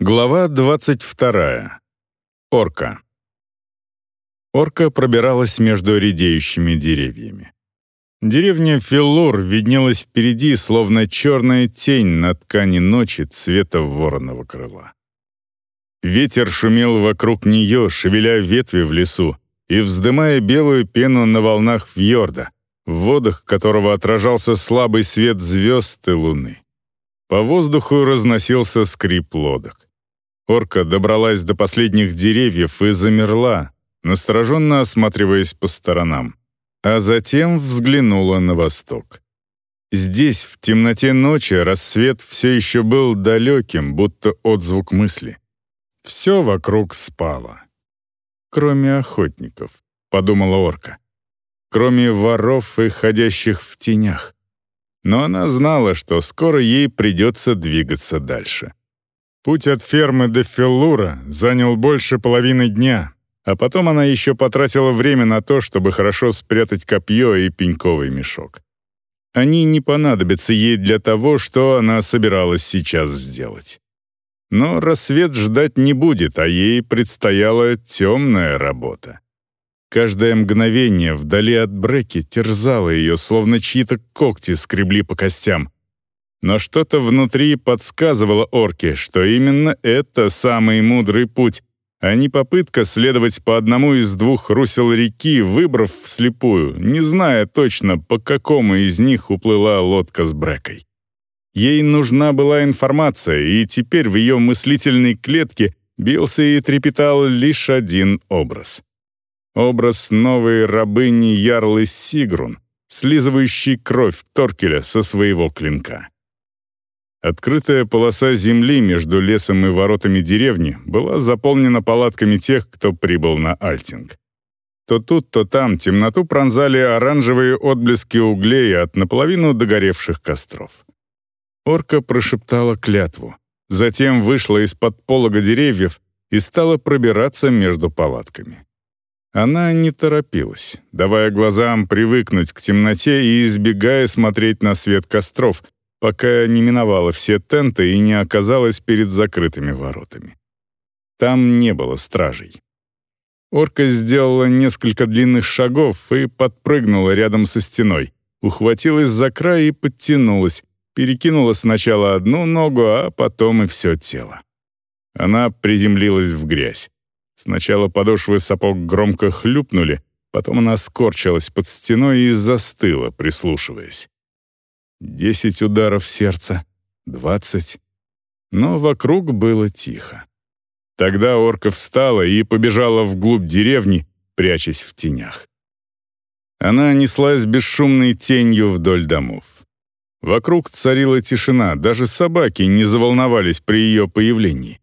Глава 22. Орка. Орка пробиралась между редеющими деревьями. Деревня Филлур виднелась впереди, словно черная тень на ткани ночи цвета вороного крыла. Ветер шумел вокруг нее, шевеля ветви в лесу и вздымая белую пену на волнах фьорда, в водах которого отражался слабый свет звезд и луны. По воздуху разносился скрип лодок. Орка добралась до последних деревьев и замерла, настороженно осматриваясь по сторонам, а затем взглянула на восток. Здесь, в темноте ночи, рассвет все еще был далеким, будто отзвук мысли. Все вокруг спало. Кроме охотников, подумала орка. Кроме воров и ходящих в тенях. Но она знала, что скоро ей придется двигаться дальше. Путь от фермы до Феллура занял больше половины дня, а потом она еще потратила время на то, чтобы хорошо спрятать копье и пеньковый мешок. Они не понадобятся ей для того, что она собиралась сейчас сделать. Но рассвет ждать не будет, а ей предстояла темная работа. Каждое мгновение вдали от Бреки терзало ее, словно чьи-то когти скребли по костям, но что-то внутри подсказывало орке, что именно это самый мудрый путь, а не попытка следовать по одному из двух русел реки, выбрав вслепую, не зная точно, по какому из них уплыла лодка с Брекой. Ей нужна была информация, и теперь в ее мыслительной клетке бился и трепетал лишь один образ. Образ новой рабыни Ярлы Сигрун, слизывающей кровь Торкеля со своего клинка. Открытая полоса земли между лесом и воротами деревни была заполнена палатками тех, кто прибыл на Альтинг. То тут, то там темноту пронзали оранжевые отблески углей от наполовину догоревших костров. Орка прошептала клятву, затем вышла из-под полога деревьев и стала пробираться между палатками. Она не торопилась, давая глазам привыкнуть к темноте и избегая смотреть на свет костров, пока не миновала все тенты и не оказалась перед закрытыми воротами. Там не было стражей. Орка сделала несколько длинных шагов и подпрыгнула рядом со стеной, ухватилась за край и подтянулась, перекинула сначала одну ногу, а потом и все тело. Она приземлилась в грязь. Сначала подошвы сапог громко хлюпнули, потом она скорчилась под стеной и застыла, прислушиваясь. Десять ударов сердца, двадцать. Но вокруг было тихо. Тогда орка встала и побежала вглубь деревни, прячась в тенях. Она неслась бесшумной тенью вдоль домов. Вокруг царила тишина, даже собаки не заволновались при ее появлении.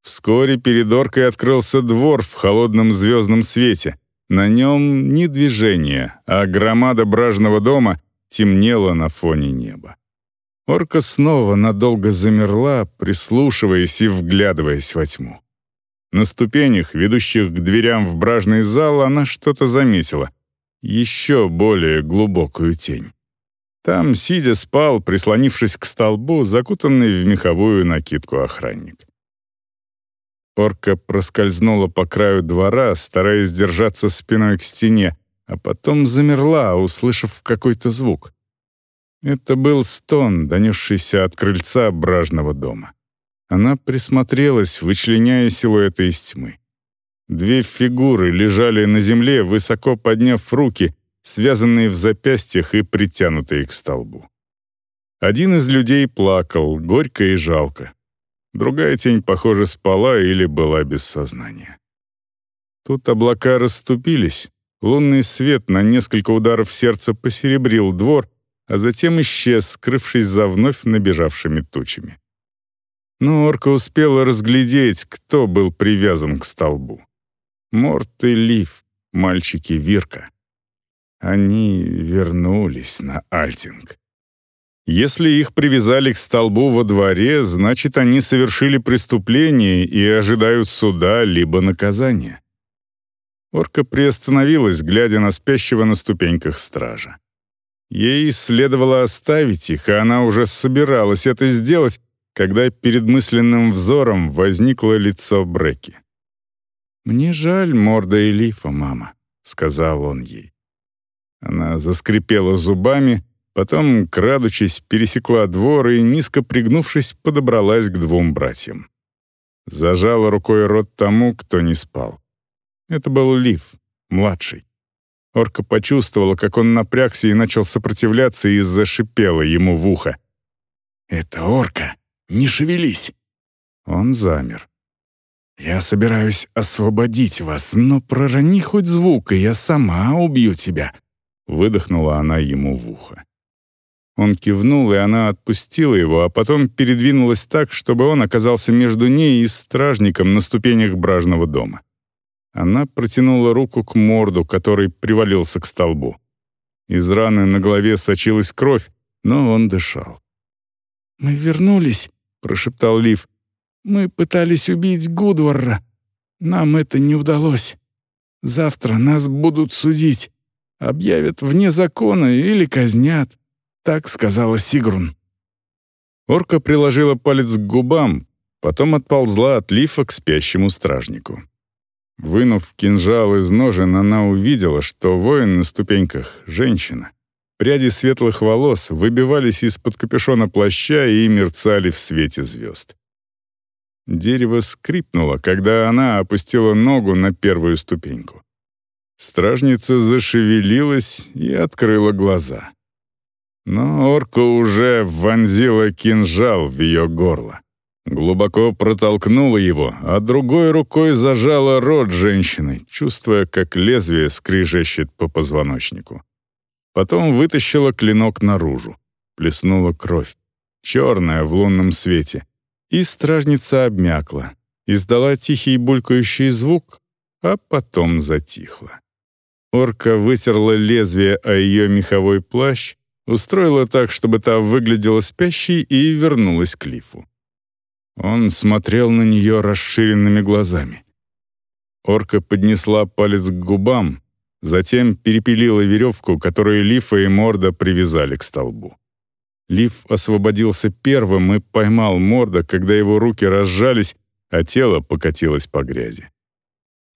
Вскоре перед оркой открылся двор в холодном звездном свете. На нем ни движения, а громада бражного дома темнело на фоне неба. Орка снова надолго замерла, прислушиваясь и вглядываясь во тьму. На ступенях, ведущих к дверям в бражный зал, она что-то заметила. Еще более глубокую тень. Там, сидя, спал, прислонившись к столбу, закутанный в меховую накидку охранник. Орка проскользнула по краю двора, стараясь держаться спиной к стене, а потом замерла, услышав какой-то звук. Это был стон, донесшийся от крыльца бражного дома. Она присмотрелась, вычленяя силуэты из тьмы. Две фигуры лежали на земле, высоко подняв руки, связанные в запястьях и притянутые к столбу. Один из людей плакал, горько и жалко. Другая тень, похоже, спала или была без сознания. Тут облака расступились, Лунный свет на несколько ударов сердца посеребрил двор, а затем исчез, скрывшись за вновь набежавшими тучами. Но орка успела разглядеть, кто был привязан к столбу. Морт и Лив, мальчики Вирка. Они вернулись на Альтинг. Если их привязали к столбу во дворе, значит, они совершили преступление и ожидают суда либо наказания. Орка приостановилась, глядя на спящего на ступеньках стража. Ей следовало оставить их, и она уже собиралась это сделать, когда перед мысленным взором возникло лицо Бреки. «Мне жаль Морда и Лифа, мама», — сказал он ей. Она заскрипела зубами, потом, крадучись, пересекла двор и, низко пригнувшись, подобралась к двум братьям. Зажала рукой рот тому, кто не спал. Это был Лив, младший. Орка почувствовала, как он напрягся и начал сопротивляться, и зашипела ему в ухо. «Это орка! Не шевелись!» Он замер. «Я собираюсь освободить вас, но пророни хоть звук, и я сама убью тебя», — выдохнула она ему в ухо. Он кивнул, и она отпустила его, а потом передвинулась так, чтобы он оказался между ней и стражником на ступенях бражного дома. Она протянула руку к морду, который привалился к столбу. Из раны на голове сочилась кровь, но он дышал. «Мы вернулись», — прошептал Лив. Мы пытались убить Гудварра. Нам это не удалось. Завтра нас будут судить. Объявят вне закона или казнят. Так сказала Сигрун. Орка приложила палец к губам, потом отползла от лифа к спящему стражнику. Вынув кинжал из ножен, она увидела, что воин на ступеньках — женщина. Пряди светлых волос выбивались из-под капюшона плаща и мерцали в свете звезд. Дерево скрипнуло, когда она опустила ногу на первую ступеньку. Стражница зашевелилась и открыла глаза. Но орка уже вонзила кинжал в ее горло. Глубоко протолкнула его, а другой рукой зажала рот женщины, чувствуя, как лезвие скрижещет по позвоночнику. Потом вытащила клинок наружу. Плеснула кровь, черная в лунном свете, и стражница обмякла, издала тихий булькающий звук, а потом затихла. Орка вытерла лезвие о ее меховой плащ, устроила так, чтобы та выглядела спящей и вернулась к Лифу. Он смотрел на нее расширенными глазами. Орка поднесла палец к губам, затем перепилила веревку, которую Лифа и Морда привязали к столбу. Лив освободился первым и поймал Морда, когда его руки разжались, а тело покатилось по грязи.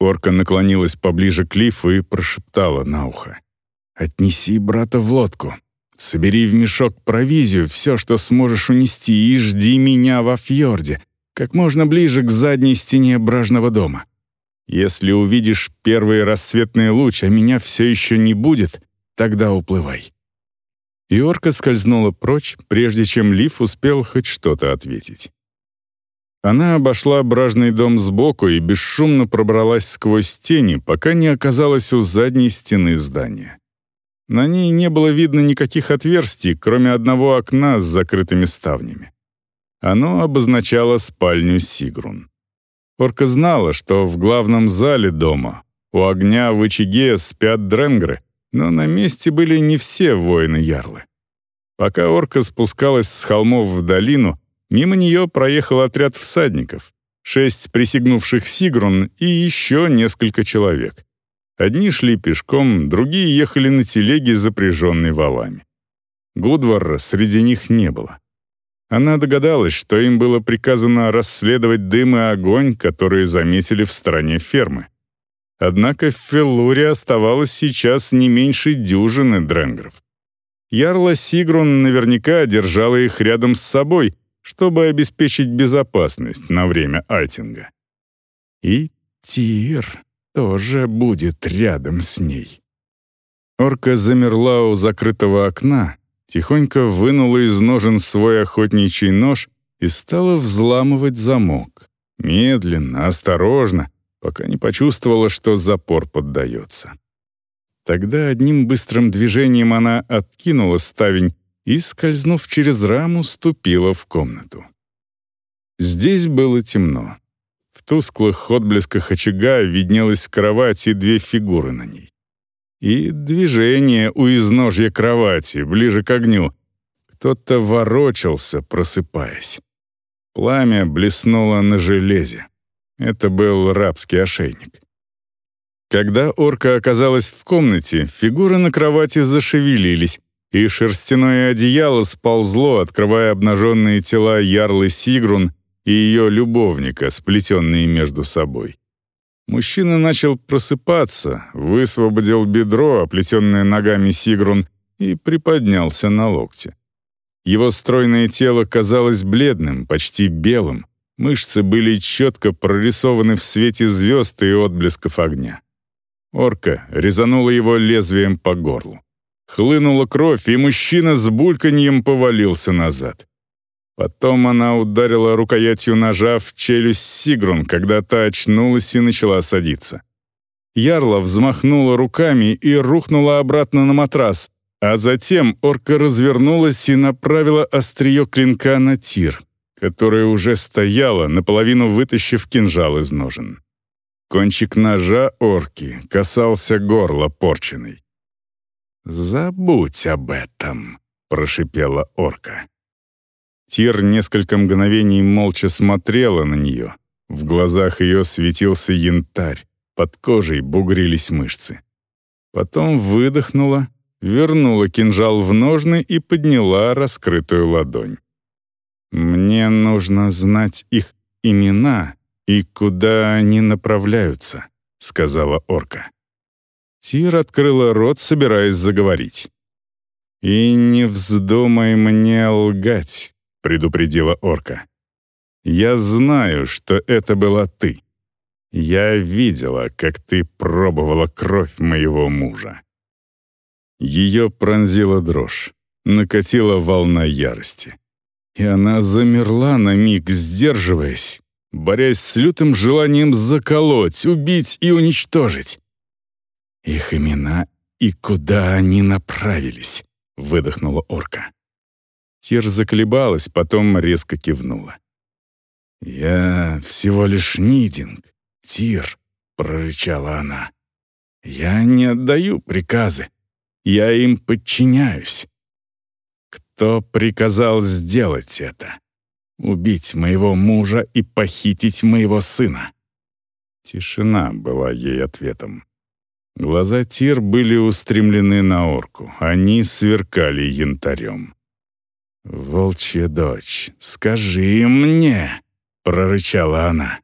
Орка наклонилась поближе к Лифу и прошептала на ухо. «Отнеси брата в лодку. Собери в мешок провизию, все, что сможешь унести, и жди меня во фьорде, как можно ближе к задней стене бражного дома. Если увидишь первый рассветный луч, а меня все еще не будет, тогда уплывай. И орка скользнула прочь, прежде чем Лив успел хоть что-то ответить. Она обошла бражный дом сбоку и бесшумно пробралась сквозь тени, пока не оказалась у задней стены здания. На ней не было видно никаких отверстий, кроме одного окна с закрытыми ставнями. Оно обозначало спальню Сигрун. Орка знала, что в главном зале дома, у огня в очаге спят дренгры, но на месте были не все воины-ярлы. Пока орка спускалась с холмов в долину, мимо нее проехал отряд всадников, шесть присягнувших Сигрун и еще несколько человек. Одни шли пешком, другие ехали на телеге, запряженной валами. Гудвара среди них не было. Она догадалась, что им было приказано расследовать дым и огонь, которые заметили в стороне фермы. Однако в Феллуре оставалось сейчас не меньше дюжины дренгров. Ярла Сигрун наверняка держала их рядом с собой, чтобы обеспечить безопасность на время альтинга. И Тир тоже будет рядом с ней. Орка замерла у закрытого окна, тихонько вынула из ножен свой охотничий нож и стала взламывать замок. Медленно, осторожно, пока не почувствовала, что запор поддается. Тогда одним быстрым движением она откинула ставень и, скользнув через раму, ступила в комнату. Здесь было темно. Тусклых отблесках очага виднелась кровать и две фигуры на ней. И движение у изножья кровати, ближе к огню. Кто-то ворочался, просыпаясь. Пламя блеснуло на железе. Это был рабский ошейник. Когда орка оказалась в комнате, фигуры на кровати зашевелились, и шерстяное одеяло сползло, открывая обнаженные тела Ярлы Сигрун и ее любовника, сплетенные между собой. Мужчина начал просыпаться, высвободил бедро, оплетенное ногами Сигрун, и приподнялся на локте. Его стройное тело казалось бледным, почти белым, мышцы были четко прорисованы в свете звезд и отблесков огня. Орка резанула его лезвием по горлу. Хлынула кровь, и мужчина с бульканьем повалился назад. Потом она ударила рукоятью ножа в челюсть Сигрун, когда та очнулась и начала садиться. Ярла взмахнула руками и рухнула обратно на матрас, а затем орка развернулась и направила острие клинка на тир, которая уже стояла, наполовину вытащив кинжал из ножен. Кончик ножа орки касался горла порченой. «Забудь об этом», — прошипела орка. Тир несколько мгновений молча смотрела на нее. В глазах ее светился янтарь, под кожей бугрились мышцы. Потом выдохнула, вернула кинжал в ножны и подняла раскрытую ладонь. «Мне нужно знать их имена и куда они направляются», — сказала орка. Тир открыла рот, собираясь заговорить. «И не вздумай мне лгать», предупредила орка. «Я знаю, что это была ты. Я видела, как ты пробовала кровь моего мужа». Ее пронзила дрожь, накатила волна ярости. И она замерла на миг, сдерживаясь, борясь с лютым желанием заколоть, убить и уничтожить. «Их имена и куда они направились?» — выдохнула орка. Тир заколебалась, потом резко кивнула. «Я всего лишь Нидинг, Тир», — прорычала она. «Я не отдаю приказы. Я им подчиняюсь». «Кто приказал сделать это? Убить моего мужа и похитить моего сына?» Тишина была ей ответом. Глаза Тир были устремлены на орку, они сверкали янтарем. «Волчья дочь, скажи мне!» — прорычала она.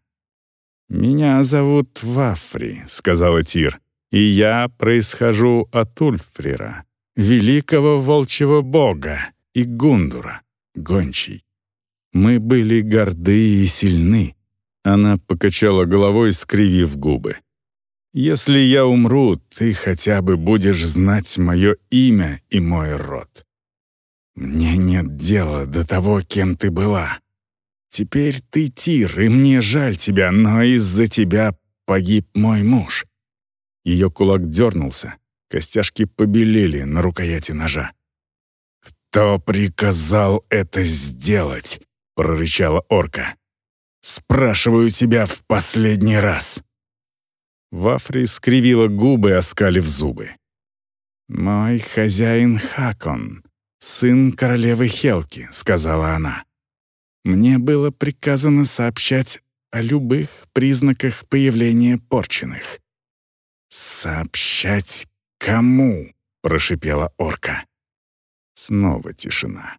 «Меня зовут Вафри», — сказала Тир, «и я происхожу от Ульфрира, великого волчьего бога и Гундура, гончий. Мы были горды и сильны». Она покачала головой, скривив губы. «Если я умру, ты хотя бы будешь знать мое имя и мой род. Мне нет дела до того, кем ты была. Теперь ты Тир, и мне жаль тебя, но из-за тебя погиб мой муж». Ее кулак дернулся, костяшки побелели на рукояти ножа. «Кто приказал это сделать?» — прорычала орка. «Спрашиваю тебя в последний раз». Вафри скривила губы, оскалив зубы. «Мой хозяин Хакон сын королевы Хелки», — сказала она. «Мне было приказано сообщать о любых признаках появления порченных». «Сообщать кому?» — прошипела орка. Снова тишина.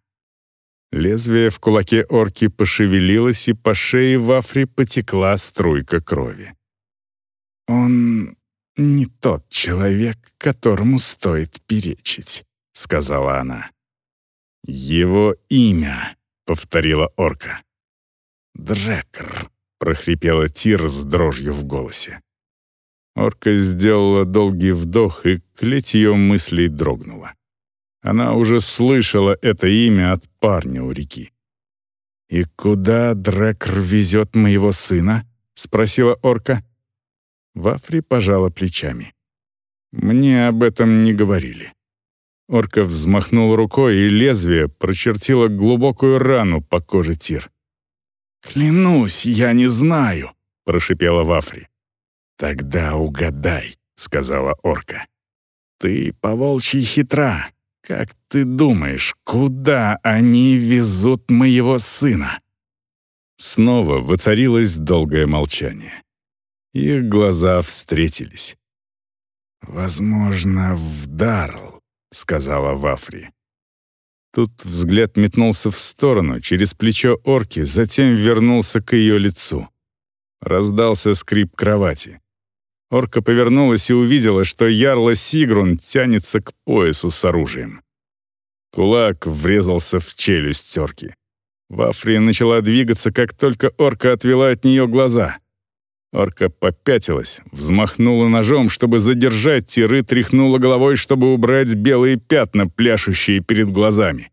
Лезвие в кулаке орки пошевелилось, и по шее Вафри потекла струйка крови. «Он не тот человек, которому стоит перечить», — сказала она. «Его имя», — повторила орка. «Дрекер», — прохрипела Тир с дрожью в голосе. Орка сделала долгий вдох, и клеть ее мыслей дрогнула. Она уже слышала это имя от парня у реки. «И куда Дрекер везет моего сына?» — спросила орка. Вафри пожала плечами. «Мне об этом не говорили». Орка взмахнул рукой, и лезвие прочертило глубокую рану по коже Тир. «Клянусь, я не знаю», — прошипела Вафри. «Тогда угадай», — сказала орка. «Ты по-волчьи хитра. Как ты думаешь, куда они везут моего сына?» Снова воцарилось долгое молчание. Их глаза встретились. «Возможно, в Дарл», — сказала Вафри. Тут взгляд метнулся в сторону, через плечо орки, затем вернулся к ее лицу. Раздался скрип кровати. Орка повернулась и увидела, что ярла Сигрун тянется к поясу с оружием. Кулак врезался в челюсть орки. Вафрия начала двигаться, как только орка отвела от нее глаза. Орка попятилась, взмахнула ножом, чтобы задержать тиры, тряхнула головой, чтобы убрать белые пятна, пляшущие перед глазами.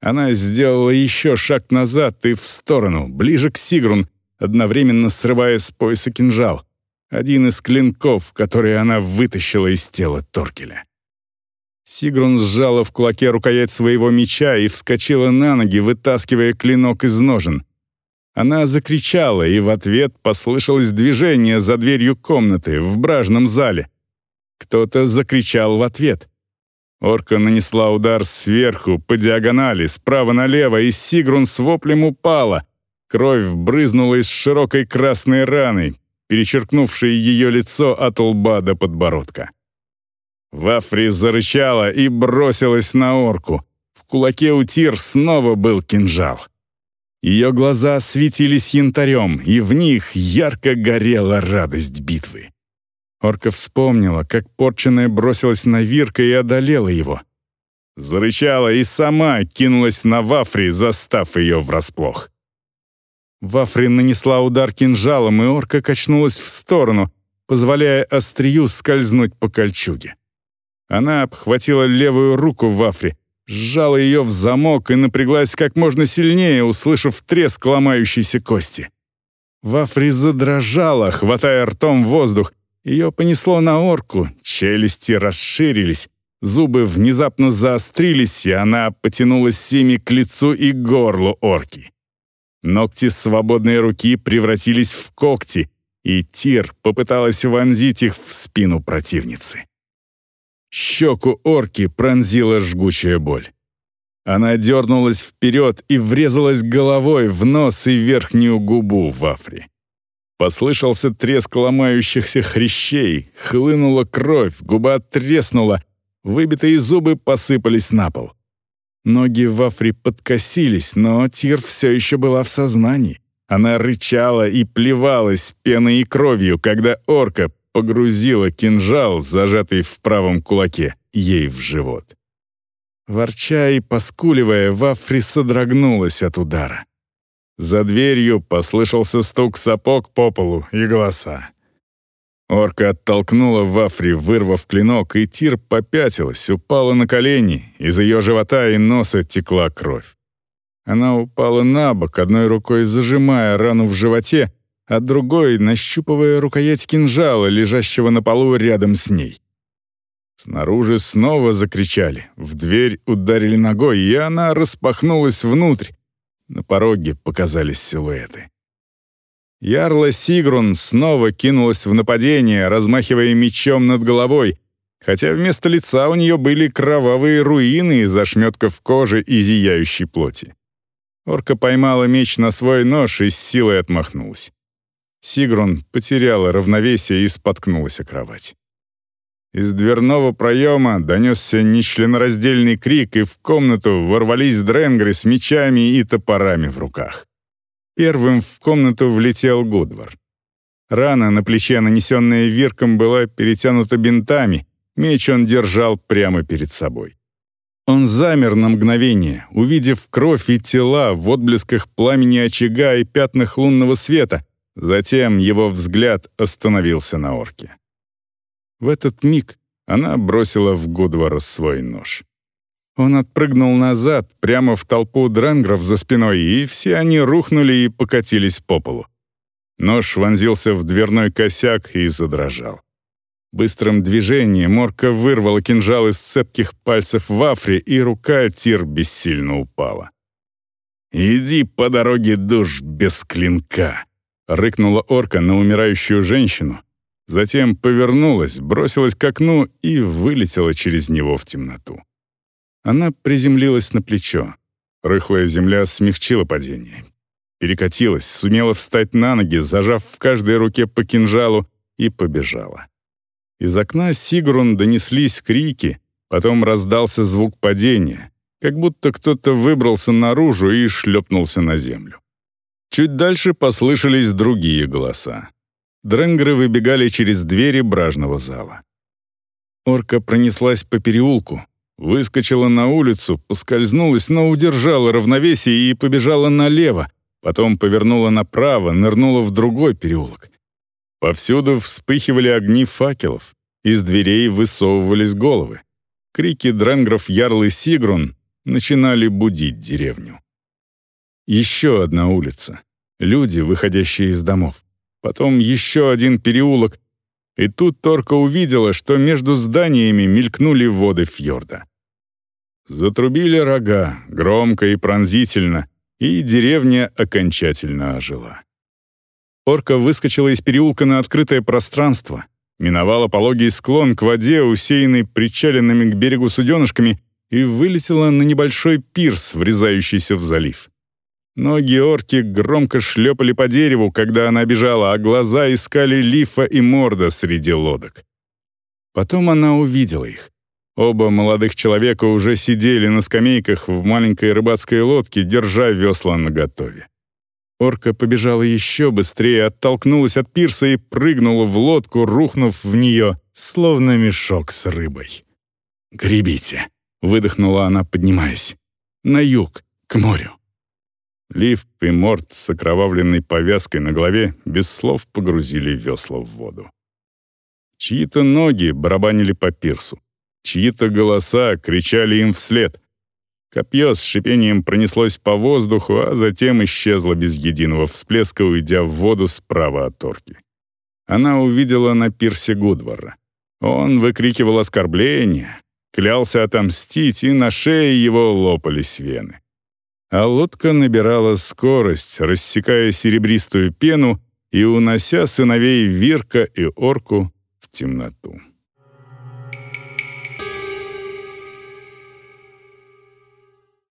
Она сделала еще шаг назад и в сторону, ближе к Сигрун, одновременно срывая с пояса кинжал, один из клинков, который она вытащила из тела Торкеля. Сигрун сжала в кулаке рукоять своего меча и вскочила на ноги, вытаскивая клинок из ножен — она закричала, и в ответ послышалось движение за дверью комнаты в бражном зале. Кто-то закричал в ответ. Орка нанесла удар сверху, по диагонали, справа налево, и Сигрун с воплем упала. Кровь брызнула из широкой красной раны, перечеркнувшей ее лицо от лба до подбородка. Вафри зарычала и бросилась на орку. В кулаке у Тир снова был кинжал. Ее глаза светились янтарем, и в них ярко горела радость битвы. Орка вспомнила, как порченная бросилась на Вирка и одолела его. Зарычала и сама кинулась на Вафри, застав ее врасплох. Вафри нанесла удар кинжалом, и орка качнулась в сторону, позволяя острию скользнуть по кольчуге. Она обхватила левую руку Вафри, сжала ее в замок и напряглась как можно сильнее, услышав треск ломающейся кости. Вафри задрожала, хватая ртом воздух. Ее понесло на орку, челюсти расширились, зубы внезапно заострились, и она потянулась ими к лицу и горлу орки. Ногти свободной руки превратились в когти, и Тир попыталась вонзить их в спину противницы. Щеку орки пронзила жгучая боль. Она дернулась вперед и врезалась головой в нос и верхнюю губу в Афри. Послышался треск ломающихся хрящей, хлынула кровь, губа треснула, выбитые зубы посыпались на пол. Ноги в Афри подкосились, но Тир все еще была в сознании. Она рычала и плевалась пеной и кровью, когда орка погрузила кинжал, зажатый в правом кулаке, ей в живот. Ворча и поскуливая, Вафри содрогнулась от удара. За дверью послышался стук сапог по полу и голоса. Орка оттолкнула Вафри, вырвав клинок, и Тир попятилась, упала на колени, из ее живота и носа текла кровь. Она упала на бок, одной рукой зажимая рану в животе, а другой нащупывая рукоять кинжала, лежащего на полу рядом с ней. Снаружи снова закричали, в дверь ударили ногой, и она распахнулась внутрь. На пороге показались силуэты. Ярла Сигрун снова кинулась в нападение, размахивая мечом над головой, хотя вместо лица у нее были кровавые руины из ошметков кожи и зияющей плоти. Орка поймала меч на свой нож и с силой отмахнулась. Сигрун потеряла равновесие и споткнулась о кровать. Из дверного проема донесся нечленораздельный крик, и в комнату ворвались дренгры с мечами и топорами в руках. Первым в комнату влетел Гудвар. Рана на плече, нанесенная вирком, была перетянута бинтами, меч он держал прямо перед собой. Он замер на мгновение, увидев кровь и тела в отблесках пламени очага и пятнах лунного света, Затем его взгляд остановился на орке. В этот миг она бросила в Гудвара свой нож. Он отпрыгнул назад, прямо в толпу дренгров за спиной, и все они рухнули и покатились по полу. Нож вонзился в дверной косяк и задрожал. Быстрым движением Морка вырвала кинжал из цепких пальцев в афре, и рука Тир бессильно упала. «Иди по дороге душ без клинка», Рыкнула орка на умирающую женщину, затем повернулась, бросилась к окну и вылетела через него в темноту. Она приземлилась на плечо. Рыхлая земля смягчила падение. Перекатилась, сумела встать на ноги, зажав в каждой руке по кинжалу, и побежала. Из окна Сигрун донеслись крики, потом раздался звук падения. как будто кто-то выбрался наружу и шлепнулся на землю. Чуть дальше послышались другие голоса. Дренгеры выбегали через двери бражного зала. Орка пронеслась по переулку, выскочила на улицу, поскользнулась, но удержала равновесие и побежала налево, потом повернула направо, нырнула в другой переулок. Повсюду вспыхивали огни факелов, из дверей высовывались головы. Крики дренгров Ярлы Сигрун начинали будить деревню. Еще одна улица. Люди, выходящие из домов. Потом еще один переулок. И тут Торка увидела, что между зданиями мелькнули воды фьорда. Затрубили рога, громко и пронзительно, и деревня окончательно ожила. Орка выскочила из переулка на открытое пространство, миновала пологий склон к воде, усеянный причаленными к берегу суденышками, и вылетела на небольшой пирс, врезающийся в залив. Ноги орки громко шлепали по дереву, когда она бежала, а глаза искали лифа и морда среди лодок. Потом она увидела их. Оба молодых человека уже сидели на скамейках в маленькой рыбацкой лодке, держа весла наготове. Орка побежала еще быстрее, оттолкнулась от пирса и прыгнула в лодку, рухнув в нее, словно мешок с рыбой. «Гребите!» — выдохнула она, поднимаясь. «На юг, к морю». Лив и Морт с окровавленной повязкой на голове без слов погрузили весла в воду. Чьи-то ноги барабанили по пирсу. Чьи-то голоса кричали им вслед. Копье с шипением пронеслось по воздуху, а затем исчезло без единого всплеска, уйдя в воду справа от орки. Она увидела на пирсе Гудвара. Он выкрикивал оскорбления, клялся отомстить, и на шее его лопались вены. А лодка набирала скорость, рассекая серебристую пену и унося сыновей Вирка и Орку в темноту.